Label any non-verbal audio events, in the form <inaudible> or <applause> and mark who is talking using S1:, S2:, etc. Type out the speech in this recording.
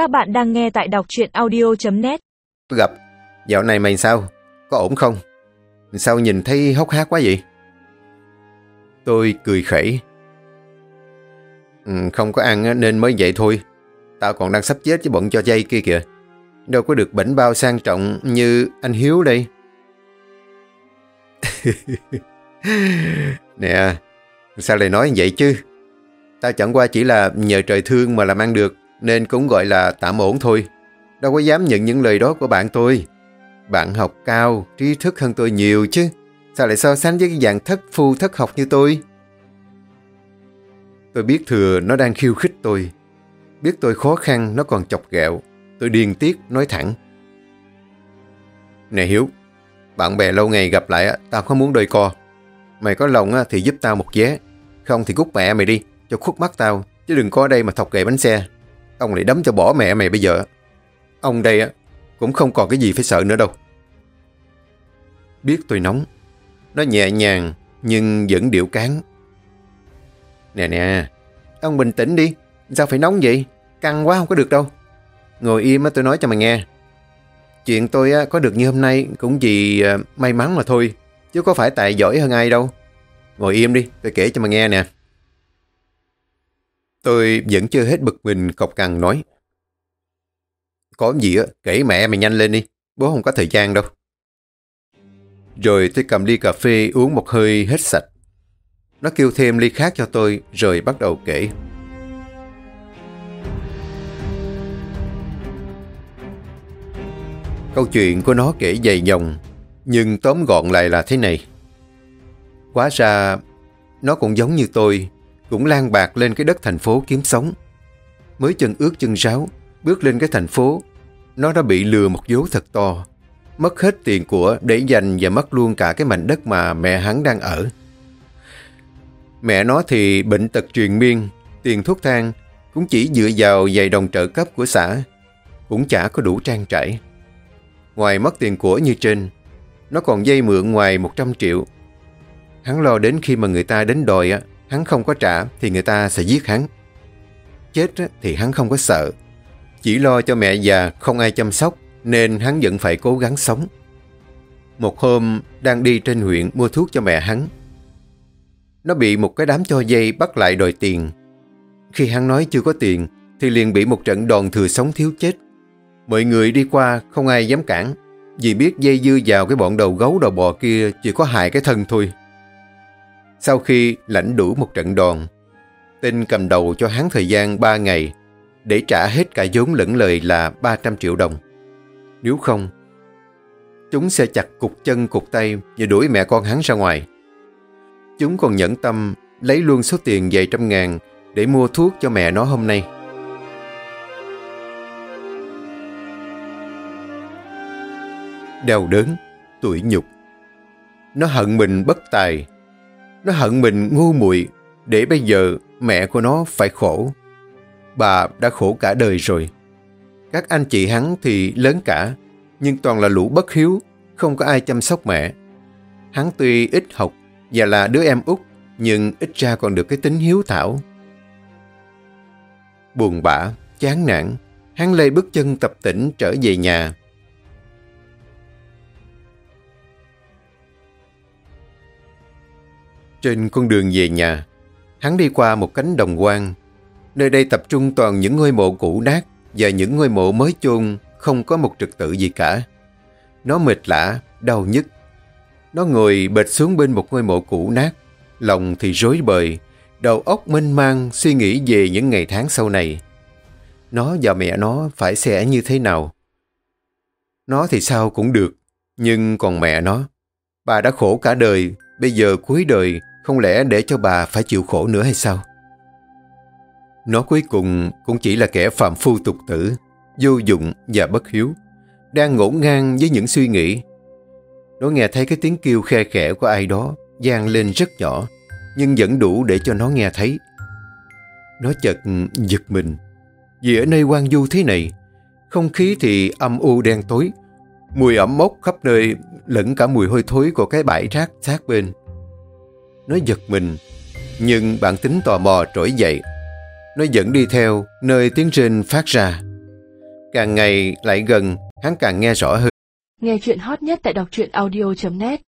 S1: Các bạn đang nghe tại đọc truyện audio.net
S2: Tôi gặp, dạo này mày sao? Có ổn không? Sao nhìn thấy hốc hác quá vậy? Tôi cười khẩy. Ừ, không có ăn nên mới vậy thôi. Tao còn đang sắp chết với bọn cho dây kia kìa. Đâu có được bảnh bao sang trọng như anh Hiếu đây. <laughs> nè, sao lại nói vậy chứ? Tao chẳng qua chỉ là nhờ trời thương mà làm ăn được, nên cũng gọi là tạm ổn thôi. Đâu có dám nhận những lời đó của bạn tôi. Bạn học cao, trí thức hơn tôi nhiều chứ. Sao lại so sánh với cái dạng thất phu thất học như tôi? Tôi biết thừa nó đang khiêu khích tôi. Biết tôi khó khăn nó còn chọc ghẹo. Tôi điên tiết nói thẳng. Nè Hiếu, bạn bè lâu ngày gặp lại tao không muốn đôi co. Mày có lòng thì giúp tao một vé. Không thì cút mẹ mày đi, cho khuất mắt tao. Chứ đừng có ở đây mà thọc gậy bánh xe. Ông lại đấm cho bỏ mẹ mày bây giờ. Ông đây cũng không còn cái gì phải sợ nữa đâu. Biết tôi nóng. Nó nhẹ nhàng nhưng vẫn điệu cán. Nè nè, ông bình tĩnh đi. Sao phải nóng vậy? Căng quá không có được đâu. Ngồi im tôi nói cho mày nghe. Chuyện tôi có được như hôm nay cũng vì ờ, may mắn mà thôi. Chứ có phải tại giỏi hơn ai đâu. Ngồi im đi, tôi kể cho mày nghe nè. Tôi vẫn chưa hết bực mình cọc cằn nói. Có gì á, kể mẹ mày nhanh lên đi. Bố không có thời gian đâu. Rồi tôi cầm ly cà phê uống một hơi hết sạch. Nó kêu thêm ly khác cho tôi rồi bắt đầu kể. Câu chuyện của nó kể dày dòng, nhưng tóm gọn lại là thế này. Quá ra, nó cũng giống như tôi, cũng lan bạc lên cái đất thành phố kiếm sống. Mới chân ướt chân ráo, bước lên cái thành phố, nó đã bị lừa một vố thật to. Mất hết tiền của để dành và mất luôn cả cái mảnh đất mà mẹ hắn đang ở. Mẹ nó thì bệnh tật truyền miên, tiền thuốc thang cũng chỉ dựa vào vài đồng trợ cấp của xã, cũng chả có đủ trang trải. Ngoài mất tiền của như trên, nó còn dây mượn ngoài 100 triệu. Hắn lo đến khi mà người ta đến đòi, á hắn không có trả thì người ta sẽ giết hắn. Chết thì hắn không có sợ, chỉ lo cho mẹ già không ai chăm sóc nên hắn vẫn phải cố gắng sống. Một hôm đang đi trên huyện mua thuốc cho mẹ hắn. Nó bị một cái đám cho dây bắt lại đòi tiền. Khi hắn nói chưa có tiền thì liền bị một trận đòn thừa sống thiếu chết. Mọi người đi qua không ai dám cản vì biết dây dưa vào cái bọn đầu gấu đầu bò kia chỉ có hại cái thân thôi. Sau khi lãnh đủ một trận đòn, tinh cầm đầu cho hắn thời gian 3 ngày để trả hết cả vốn lẫn lời là 300 triệu đồng. Nếu không, chúng sẽ chặt cục chân cục tay và đuổi mẹ con hắn ra ngoài. Chúng còn nhẫn tâm lấy luôn số tiền vài trăm ngàn để mua thuốc cho mẹ nó hôm nay. Đau đớn, tủi nhục. Nó hận mình bất tài. Nó hận mình ngu muội để bây giờ mẹ của nó phải khổ. Bà đã khổ cả đời rồi. Các anh chị hắn thì lớn cả, nhưng toàn là lũ bất hiếu, không có ai chăm sóc mẹ. Hắn tuy ít học và là đứa em út, nhưng ít ra còn được cái tính hiếu thảo. Buồn bã, chán nản, hắn lê bước chân tập tỉnh trở về nhà. Trên con đường về nhà, hắn đi qua một cánh đồng quang. Nơi đây tập trung toàn những ngôi mộ cũ nát và những ngôi mộ mới chôn không có một trật tự gì cả. Nó mệt lạ, đau nhức. Nó ngồi bệt xuống bên một ngôi mộ cũ nát, lòng thì rối bời, đầu óc mênh mang suy nghĩ về những ngày tháng sau này. Nó và mẹ nó phải sẽ như thế nào? Nó thì sao cũng được, nhưng còn mẹ nó, bà đã khổ cả đời, bây giờ cuối đời không lẽ để cho bà phải chịu khổ nữa hay sao? Nó cuối cùng cũng chỉ là kẻ phạm phu tục tử, vô dụng và bất hiếu, đang ngổn ngang với những suy nghĩ. Nó nghe thấy cái tiếng kêu khe khẽ của ai đó gian lên rất nhỏ, nhưng vẫn đủ để cho nó nghe thấy. Nó chợt giật mình, vì ở nơi quan du thế này, không khí thì âm u đen tối, mùi ẩm mốc khắp nơi lẫn cả mùi hôi thối của cái bãi rác sát bên. Nó giật mình, nhưng bản tính tò mò trỗi dậy. Nó vẫn đi theo nơi tiếng rên phát ra. Càng ngày lại gần, hắn càng nghe rõ hơn.
S3: Nghe chuyện hot nhất tại đọc truyện audio.net